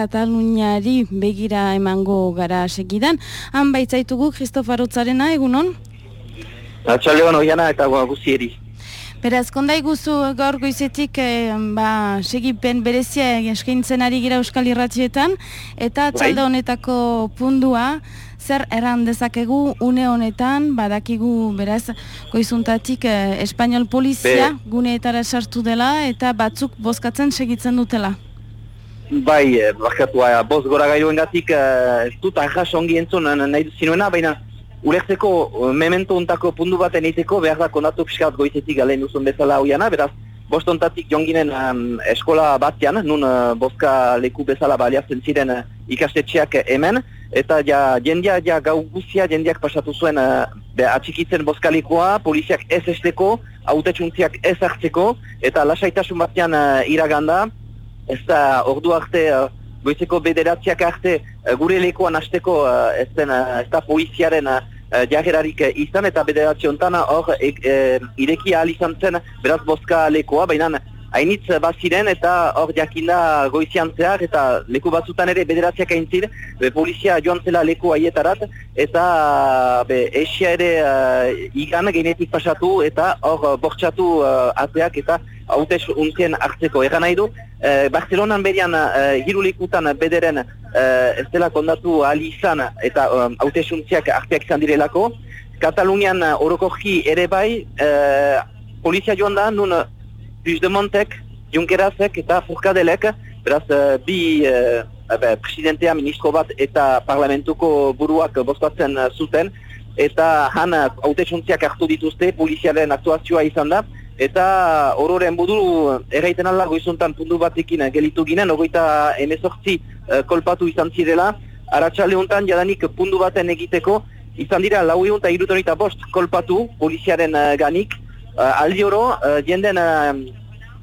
Kataluniari begira emango gara segidan. Han baitzaitugu, Kristof Arotzarena, egunon? Atxalde hon oiana eta guzieri. Beraz, kondai guzu gaur goizetik eh, ba, segipen berezia eskaintzen ari gira Euskal Irratietan, eta txalde honetako pundua, zer erran dezakegu une honetan, badakigu beraz goizuntatik eh, Espainiol Polizia Be. guneetara sartu dela, eta batzuk bozkatzen segitzen dutela. Bai, eh, bakatu, eh, boz gora gairuen gatik, eh, ez dut ahas ongi entzun nahi zinuena, baina ulertzeko memento untako pundu baten eiteko behar da kondatu piskat goizetik galen duzun bezala hoiana, beraz, bost ontatik jonginen um, eskola batean, nun uh, boska leku bezala baliatzen ziren uh, ikastetxeak hemen, eta ja, jendia ja, gau guzia jendiak pasatu zuen uh, be, atxikitzen boskalikoa, poliziak ez esteko, autetxuntziak ez hartzeko, eta lasaitasun batean uh, iraganda, ez da ordu arte uh, goizeko bederatziak arte uh, gure lekoan hasteko uh, ez, den, ez da poliziaren jarrerarik izan eta bederatzi ontan hor e, e, ireki ahal izan zen beraz boska lekoa, baina hainitz baziren eta hor jakinda goizian zehar eta leku batzutan ere bederatziak aintzir, be, polizia joan zela leku aietarat eta be, esia ere uh, igan genetik pasatu eta hor bortxatu uh, ateak eta hautez untzen hartzeko. Egan nahi du, eh, Barcelonan berian eh, hirulikutan bederen eh, ez dela kondatu ali izan eta um, hautez untziak harteak izan direlako. Katalunian orokorki ere bai, eh, polizia joan da, nun Puigdemontek, Junkerazek eta Furkadelek, beraz bi uh, presidentea, ministro bat eta parlamentuko buruak bozkatzen zuten, eta han untziak hartu dituzte, poliziaren aktuazioa izan da, Eta ororen budu erraiten alda goizuntan pundu batekin gelitu ginen, ogoita emezortzi uh, kolpatu izan zirela. Aratxalde honetan jadanik pundu baten egiteko, izan dira lau egun eta bost kolpatu poliziaren uh, ganik. Uh, aldi oro, uh, jenden, uh,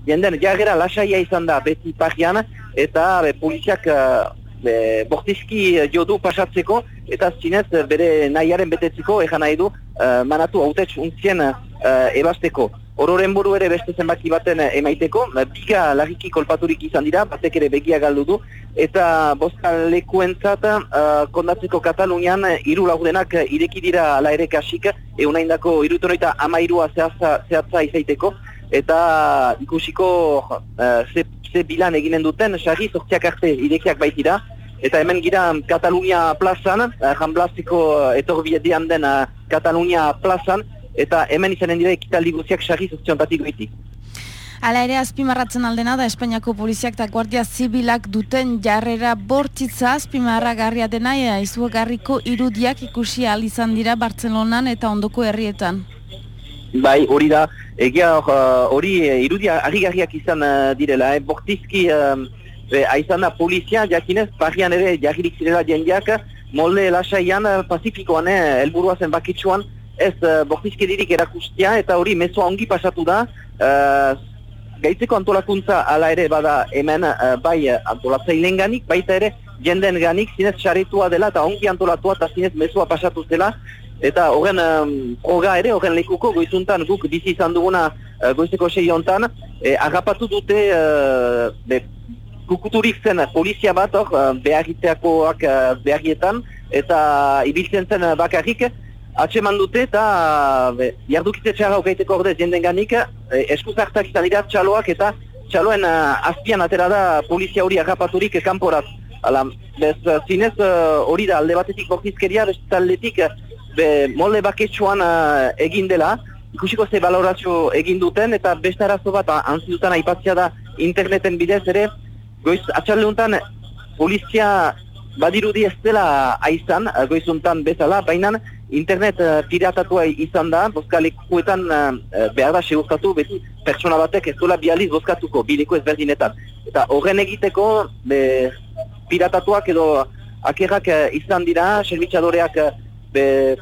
jenden jagera lasaia izan da beti pagian, eta be, poliziak be, bortizki jodu pasatzeko, eta zinez bere nahiaren betetzeko, egan nahi du, uh, manatu hautetx untzien uh, ebasteko. Ororen buru ere beste zenbaki baten eh, emaiteko, eh, biga lagiki kolpaturik izan dira, batek ere begia galdu du, eta bosta lekuentzat uh, kondatzeko Katalunian hiru laudenak ireki dira ala ere kasik, egun indako irutonoita ama irua zehatza izaiteko, eta ikusiko uh, ze, ze bilan eginen duten, sari sortziak arte irekiak baitira, Eta hemen gira Katalunia plazan, Jan Blasiko etorbiedian den Katalunia plazan, eta hemen izanen dira ekitaldi guziak sarri zuziontatik goitik. Hala ere azpimarratzen aldena da Espainiako poliziak eta guardia zibilak duten jarrera bortitza azpimarra garria dena ea izugarriko irudiak ikusi izan dira Bartzelonan eta ondoko herrietan. Bai, hori da, egia hori uh, irudia agigarriak izan uh, direla, eh? bortizki uh, aizan da polizia, jakinez, parian ere jarririk zirela jendeak, molde lasaian uh, pazifikoan, eh, elburua zen bakitsuan, ez uh, bortizkedirik erakustia eta hori mezoa ongi pasatu da. Uh, gaitzeko antolakuntza ala ere bada hemen uh, bai antolatzailen ganik, baita ere jenden ganik zinez xaretua dela eta ongi antolatua eta zinez mezoa pasatu zela. Eta horren um, ere, horren lekuko goizuntan guk bizi izan duguna uh, goizeko sei hontan. E, agapatu dute uh, be, kukuturik zen polizia bat hor uh, beharriteakoak uh, beharrietan eta ibiltzen zen bakarrik atseman dute eta jardukitze txarra okaiteko ordez jenden ganik, e, eskuzartak izan dira txaloak eta txaloen uh, azpian atera da polizia hori agapaturik kanporaz. Hala, bez, zinez hori da alde batetik bortizkeria, beste taldetik be, molde baketsuan uh, egin dela, ikusiko ze balorazio egin duten eta beste arazo bat antzi dutan aipatzea da interneten bidez ere, goiz atxalde polizia badirudi ez dela aizan, goizuntan bezala, baina internet uh, piratatua izan da, bozkalekuetan uh, behar da segurtatu, beti pertsona batek ez duela bializ bozkatuko, bileko ezberdinetan. Eta horren egiteko, be, piratatuak edo akerrak uh, izan dira, servitzadoreak uh,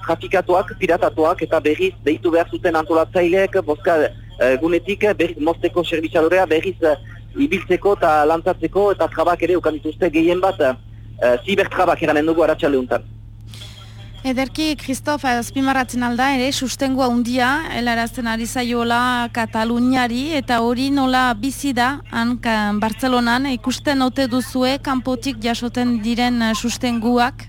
trafikatuak, piratatuak, eta berriz deitu behar zuten antolatzaileek, bozka uh, gunetik, berriz mozteko servitzadorea, berriz uh, ibiltzeko eta lantzatzeko, eta trabak ere ukan dituzte gehien bat, uh, zibertrabak eranen dugu aratxalde Ederki, Kristof, azpimarratzen alda, ere, sustengua undia, helarazten ari zaiola Kataluniari, eta hori nola bizi da, han, Bartzelonan, ikusten ote duzue, kanpotik jasoten diren sustenguak?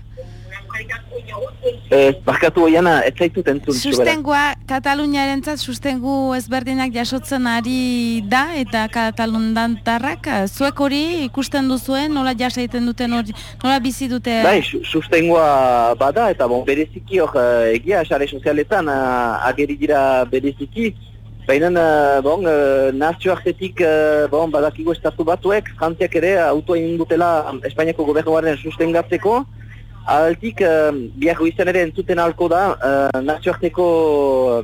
Eh, barkatu oiana, ez zaitut entzun. Sustengua, Kataluniaren zat, sustengu ezberdinak jasotzen ari da, eta Katalundan tarrak, zuek hori ikusten duzuen, nola jasaiten duten hori, nola bizi dute? Bai, sustengua bada, eta bon, bereziki hor, eh, egia, esare sozialetan, ageri dira bereziki, Baina, bon, nazioartetik, uh, bon, badakigu estatu batuek, frantziak ere, autoa indutela Espainiako gobernuaren sustengatzeko, Altik, uh, biar izan ere entzuten alko da, uh, nazioarteko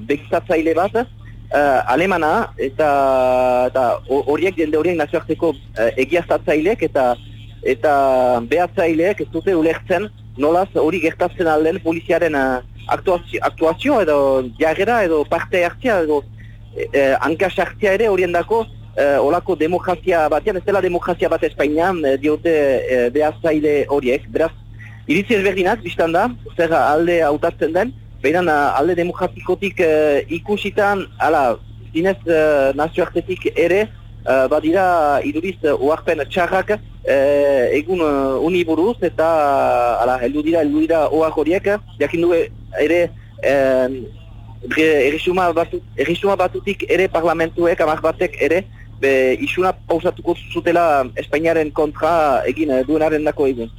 begizatzaile bat, uh, alemana, eta horiek, jende horiek nazioarteko uh, egiaztatzailek, eta eta behatzaileek ez dute ulertzen nolaz hori gertatzen alden poliziaren uh, aktuazio, aktuazio edo jarrera edo parte hartzia edo hankas hartzia ere horien dako uh, olako demokrazia batean, ez dela demokrazia bat Espainian uh, diote uh, behatzaile horiek, beraz iritzi ezberdinak, biztan da, zer alde hautatzen den, behiran alde demokratikotik uh, ikusitan, ala, zinez uh, nazioartetik ere, uh, badira iduriz oarpen txarrak uh, egun uh, uniburuz, eta ala, heldu dira, heldu dira oak horiek, jakin du ere, uh, Errisuma, batut, batutik ere parlamentuek, amak batek ere, be, isuna pausatuko zutela Espainiaren kontra egin duenaren dako egun.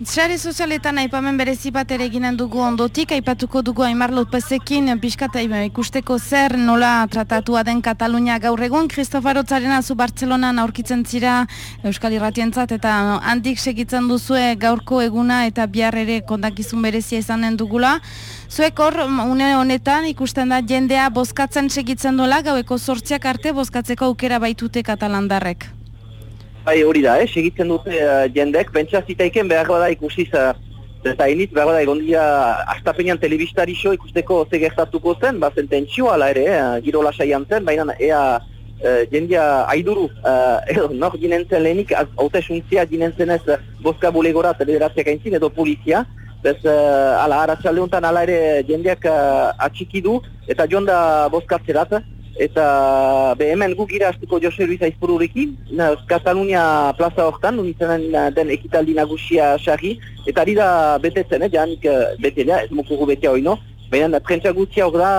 Sare sozialetan aipamen berezi bat ere eginen dugu ondotik, aipatuko dugu Aimar Lopezekin, pixkata ikusteko zer nola tratatua den Katalunia gaur egun. Kristofaro Tzarena zu Bartzelonan aurkitzen zira Euskal Irratientzat eta handik segitzen duzue gaurko eguna eta bihar ere kondakizun berezia izanen dugula. Zuek hor, une honetan ikusten da jendea bozkatzen segitzen dola, gaueko sortziak arte bozkatzeko aukera baitute katalandarrek. Bai, hori da, eh? segitzen dute uh, jendek, pentsa zitaiken behar bada ikusiz, uh, eta iniz behar bada egon dira astapenean telebistari xo ikusteko ze gertatuko zen, ba zententzio ala ere, uh, giro lasaian zen, baina ea uh, jendia aiduru, uh, edo nor ginen zen lehenik, haute suntzia ginen zen ez boska bulegora telederatziak aintzin edo polizia, Bez, uh, ala, aratxalde honetan ala ere jendeak uh, atxikidu eta jonda boskatzerat, eta be hemen guk irastiko Jose Luis Aizpururekin, Katalunia plaza hortan, unitzen den ekitaldi nagusia sarri, eta ari da betetzen, eh, janik uh, betelea, ez mokugu betea hori no, baina prentsa guztia hor da,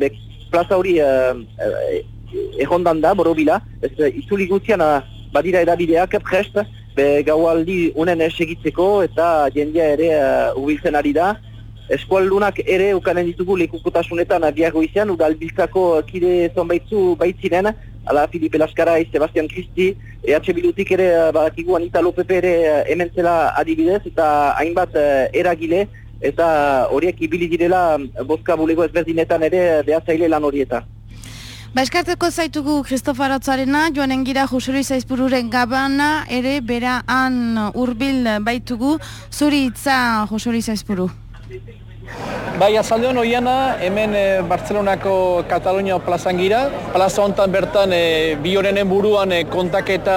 be, plaza hori uh, errondan da, borobila, ez uh, izuli guztian badira edabideak prest, be gaualdi unen esegitzeko eta jendea ere uh, ari da, eskualdunak ere ukanen ditugu lekukotasunetan biago izan, udalbiltzako kide zonbaitzu baitziren, ala Filipe Laskarai, Sebastian Kristi, EH Bilutik ere badakigu Anita Lopepe ere hemen zela adibidez, eta hainbat eh, eragile, eta horiek ibili direla boska bulego ezberdinetan ere behatzaile lan horieta. Ba, eskarteko zaitugu Kristofa Rotzarena, joan engira Joselu Izaizpururen gabana, ere bera han urbil baitugu, zuri itza Joselu Izaizpuru. Bai, azalde hon oiana, hemen e, Bartzelonako Katalunia plazan gira. Plaza honetan bertan e, bi horrenen buruan e, kontaketa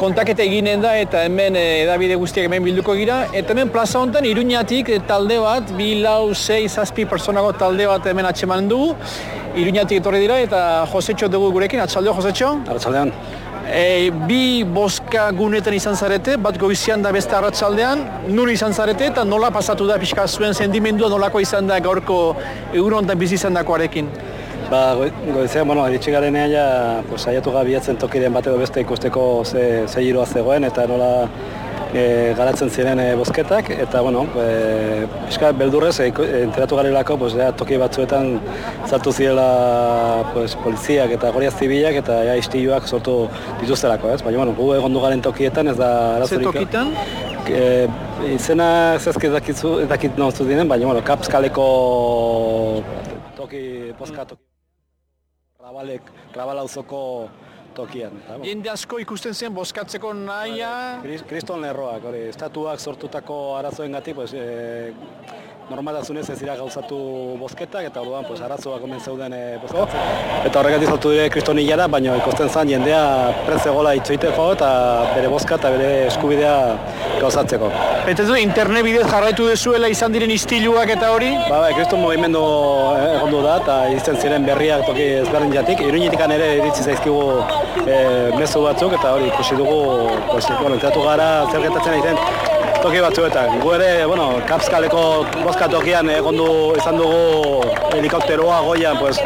kontaketa eginen da eta hemen edabide guztiak hemen bilduko gira. Eta hemen plaza honetan iruñatik talde bat, bi lau, sei, zazpi personago talde bat hemen atxeman dugu. Iruñatik etorri dira eta Josetxo dugu gurekin, atxaldeo Josetxo? Atxaldean. E, bi boska gunetan izan zarete, bat goizian da beste arratsaldean, nun izan zarete eta nola pasatu da pixka zuen sendimendua nolako izan da gaurko egunon da bizi izan dakoarekin? Ba, goizean, bueno, eritxe garen ja, pues, saiatu gabiatzen tokiren bateko beste ikusteko ze, ze zegoen eta nola e, garatzen ziren e, bozketak, eta, bueno, e, pixka beldurrez, e, enteratu garelako, pues, ja, toki batzuetan zartu zirela pues, poliziak eta goriaz zibilak eta ja, istiluak sortu dituztelako, ez? Baina, bueno, gu egon garen tokietan, ez da arazorik. Zer tokitan? E, izena zezke dakitzu, dakit nahuztu dinen, baina, bueno, kapskaleko toki, bozka toki. Rabalek, rabalauzoko tokian. Jende asko ikusten zen boskatzeko nahia... Kriston lerroak, hori, estatuak sortutako arazoen gati, pues, e, normaltasunez ez dira gauzatu bozketak, eta orduan pues, arazoak omen zeuden e, Eta horregatik zaltu dire kristoni jara, baina ikosten zan jendea prentze gola itzoiteko eta bere bozka eta bere eskubidea gauzatzeko. Eta zu, internet bidez jarraitu dezuela izan diren istiluak eta hori? Ba, ba, kriston movimendu egondu da, eta izten ziren berriak toki ezberdin jatik. Iruñetik ere iritsi zaizkigu e, mezu batzuk, eta hori ikusi dugu, pues, bueno, gara zer gertatzen egiten toki batzuetan. Gu ere, bueno, kapskaleko bozka tokian egon izan dugu helikopteroa goian, pues,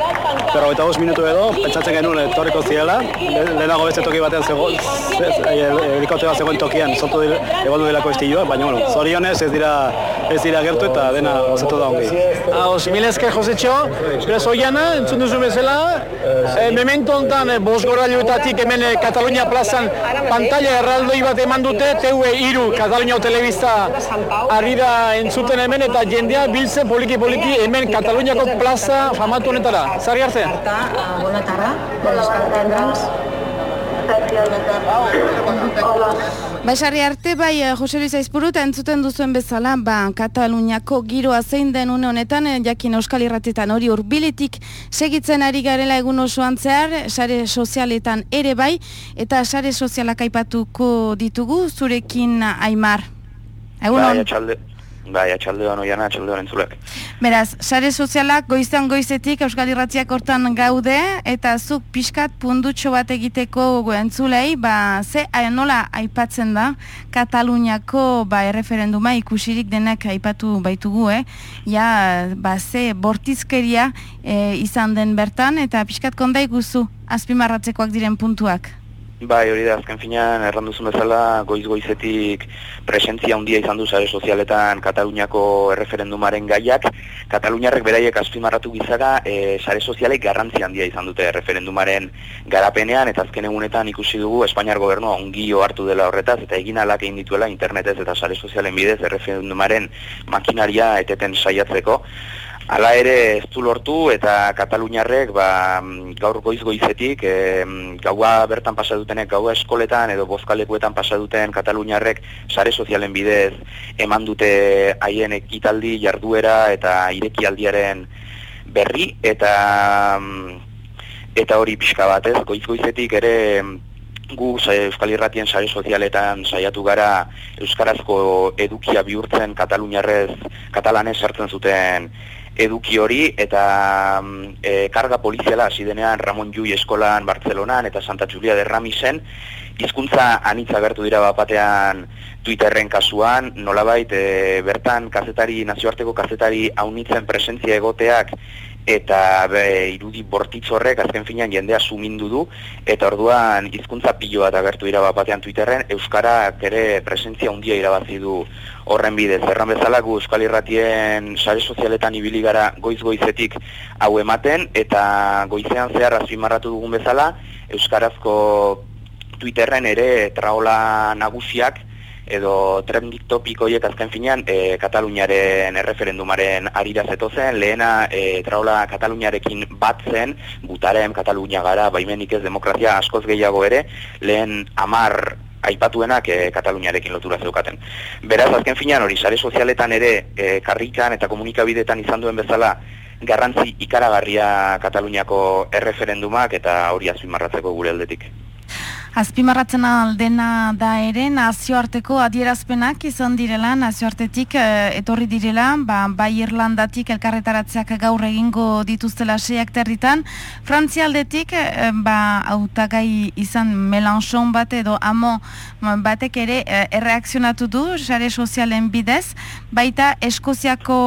pero eta minutu edo, pentsatzen genuen etorriko ziela, lehenago beste toki batean zego, helikopteroa zegoen tokian, zotu egon du delako estilloa, baina, bueno, zorionez ez dira, ez dira gertu eta dena osatu da ongi. Aos, mil esker, Josetxo, beraz, oiana, entzun duzu bezala, e, memento ontan, e, bos hemen e, Katalunia plazan, pantalla erraldoi bat eman dute, teue iru, Katalunia telebista ari da entzuten hemen, eta jendea biltzen poliki-poliki hemen Kataluniako plaza famatu honetara. Zari arte? Arta, bona tarda, Baixarri arte, bai, eh, Jose Luis Aizpuru, eta entzuten duzuen bezala, ba, Kataluniako giroa zein den une honetan, eh, jakin Euskal Irratietan hori urbilitik segitzen ari garela egun osoan zehar, sare sozialetan ere bai, eta sare sozialak aipatuko ditugu, zurekin Aimar. Egun bai, Bai, atxalde hon oian, atxalde hon entzulek. Beraz, sare sozialak goizan goizetik Euskal Irratziak hortan gaude, eta zuk pixkat pundutxo bat egiteko entzulei, ba, ze nola aipatzen da, Kataluniako ba, erreferenduma ikusirik denak aipatu baitugu, eh? Ja, ba, ze bortizkeria eh, izan den bertan, eta pixkat konda ikuzu, azpimarratzekoak diren puntuak. Bai, hori da, azken finean, erranduzun bezala, goiz-goizetik presentzia handia izan du sare sozialetan Kataluniako erreferendumaren gaiak. Kataluniarrek beraiek azpimarratu gizaga, e, sare sozialek garrantzi handia izan dute erreferendumaren garapenean, eta azken egunetan ikusi dugu Espainiar gobernua ongio hartu dela horretaz, eta egin alak egin dituela internetez eta sare sozialen bidez erreferendumaren makinaria eteten saiatzeko. Hala ere ez du lortu eta Kataluniarrek ba, gaur goiz goizetik e, gaua bertan pasa dutenek gaua eskoletan edo bozkalekuetan pasa duten Kataluniarrek sare sozialen bidez eman dute haien ekitaldi jarduera eta irekialdiaren berri eta eta hori pixka batez goiz goizetik ere gu Euskal Irratien sare sozialetan saiatu gara Euskarazko edukia bihurtzen Kataluniarrez katalanez sartzen zuten eduki hori eta e, karga poliziala hasi denean Ramon Jui eskolan Bartzelonan eta Santa Julia de Ramisen. Hizkuntza anitza gertu dira batean Twitterren kasuan nolabait e, bertan kazetari nazioarteko kazetari aunitzen presentzia egoteak eta be, irudi bortitz horrek azken finean jendea sumindu du eta orduan hizkuntza piloa eta gertu dira batean Twitterren euskarak ere presentzia handia irabazi du horren bidez. Erran bezala gu Euskal Irratien sare sozialetan ibili gara goiz-goizetik hau ematen eta goizean zehar azpimarratu dugun bezala Euskarazko Twitterren ere traola nagusiak edo trendik topikoiek azken finean e, Kataluniaren erreferendumaren arira zen, lehena e, traola Kataluniarekin bat zen, gutaren Katalunia gara, baimenik ez demokrazia askoz gehiago ere, lehen amar aipatuenak e, Kataluniarekin lotura zeukaten. Beraz, azken finean hori, sare sozialetan ere e, karrikan eta komunikabidetan izan duen bezala garrantzi ikaragarria Kataluniako erreferendumak eta hori azpimarratzeko gure aldetik. Azpimarratzen aldena da ere nazioarteko adierazpenak izan direla, nazioartetik eh, etorri direla, ba, bai Irlandatik elkarretaratzeak gaur egingo dituztela seiak territan. Frantzialdetik, eh, ba, autagai izan Melanchon bat edo amo batek ere eh, erreakzionatu du, sare sozialen bidez, baita Eskoziako,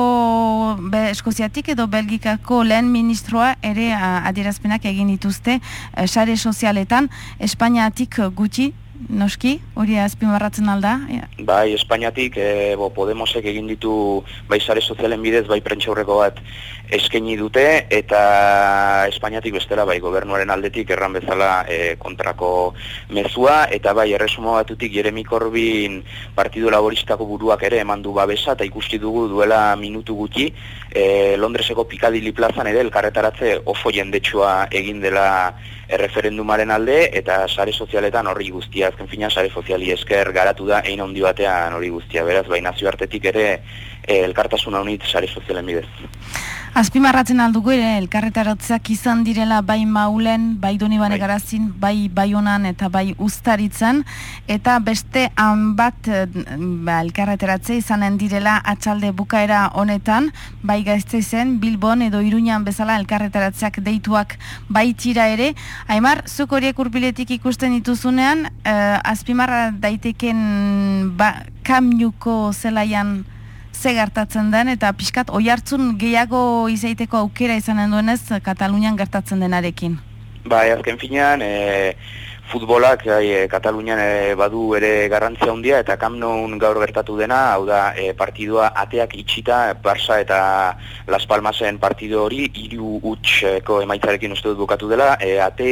be, Eskoziatik edo Belgikako lehen ministroa ere adierazpenak egin dituzte sare sozialetan, Espainia Espainiatik gutxi, noski, hori azpimarratzen alda? Bai, Espainiatik, e, bo, Podemosek egin ditu bai sare sozialen bidez, bai prentxaurreko bat eskaini dute, eta Espainiatik bestela bai gobernuaren aldetik erran bezala e, kontrako mezua, eta bai erresumo batutik Jeremi Corbyn Partido Laboristako buruak ere eman du babesa, eta ikusti dugu duela minutu gutxi, e, Londreseko Pikadili plazan ere elkarretaratze ofo jendetsua egin dela erreferendumaren alde eta sare sozialetan horri guztia azken fina sare soziali esker garatu da ein handi batean hori guztia. Beraz bai nazioartetik ere e, elkartasuna unit sare sozialen bidez. Azpimarratzen aldugu ere, elkarretaratzeak izan direla bai maulen, bai doni bane bai. garazin, bai bai honan eta bai ustaritzen, eta beste han bat ba, elkarretaratze izanen direla atxalde bukaera honetan, bai gaizte zen, Bilbon edo Iruñan bezala elkarretaratzeak deituak bai tira ere. Aimar, zuk horiek urbiletik ikusten dituzunean, eh, azpimarra daiteken ba, kamiuko zelaian ze gertatzen den eta pixkat oi hartzun gehiago izaiteko aukera izanen duenez Katalunian gertatzen denarekin. Bai, azken finean, e, futbolak e, Katalunian e, badu ere garrantzia handia eta kamnon gaur gertatu dena, hau da e, partidua ateak itxita, Barça eta Las Palmasen partidu hori, hiru utxeko emaitzarekin uste dut bukatu dela, e, ate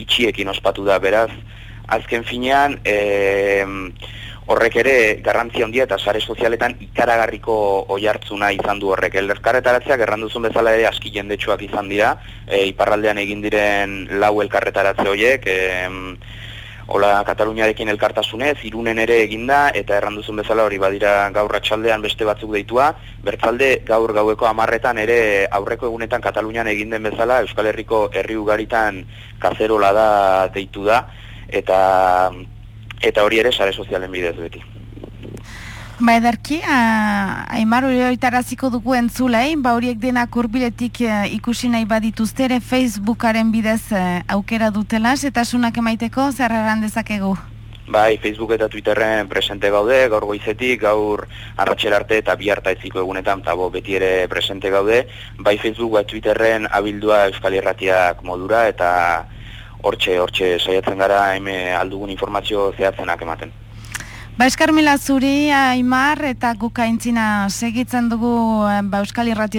itxiekin ospatu da, beraz, azken finean, e, horrek ere garrantzia handia eta sare sozialetan ikaragarriko oihartzuna izan du horrek. Elkarretaratzeak erranduzun bezala ere aski jendetsuak izan dira, e, iparraldean egin diren lau elkarretaratze horiek, e, Ola, Kataluniarekin elkartasunez, irunen ere eginda, eta erranduzun bezala hori badira gaur ratxaldean beste batzuk deitua, bertzalde gaur gaueko amarretan ere aurreko egunetan Katalunian egin den bezala, Euskal Herriko herri ugaritan kazerola da deitu da, eta eta hori ere sare sozialen bidez beti. Ba edarki, aimar hori oitaraziko dugu entzulei, ba horiek denak urbiletik e, ikusi nahi badituzte ere Facebookaren bidez e, aukera dutela, eta sunak emaiteko zerraran dezakegu? Bai, Facebook eta Twitterren presente gaude, gaur goizetik, gaur arratxel arte eta bi harta eziko egunetan, eta beti ere presente gaude. Bai, Facebook eta Twitterren abildua Euskal Herratiak modura, eta hortxe, hortxe saiatzen gara haime aldugun informazio zehatzenak ematen. Ba, eskar mila zuri, Aimar, eta gukaintzina segitzen dugu ba, Euskal Irratio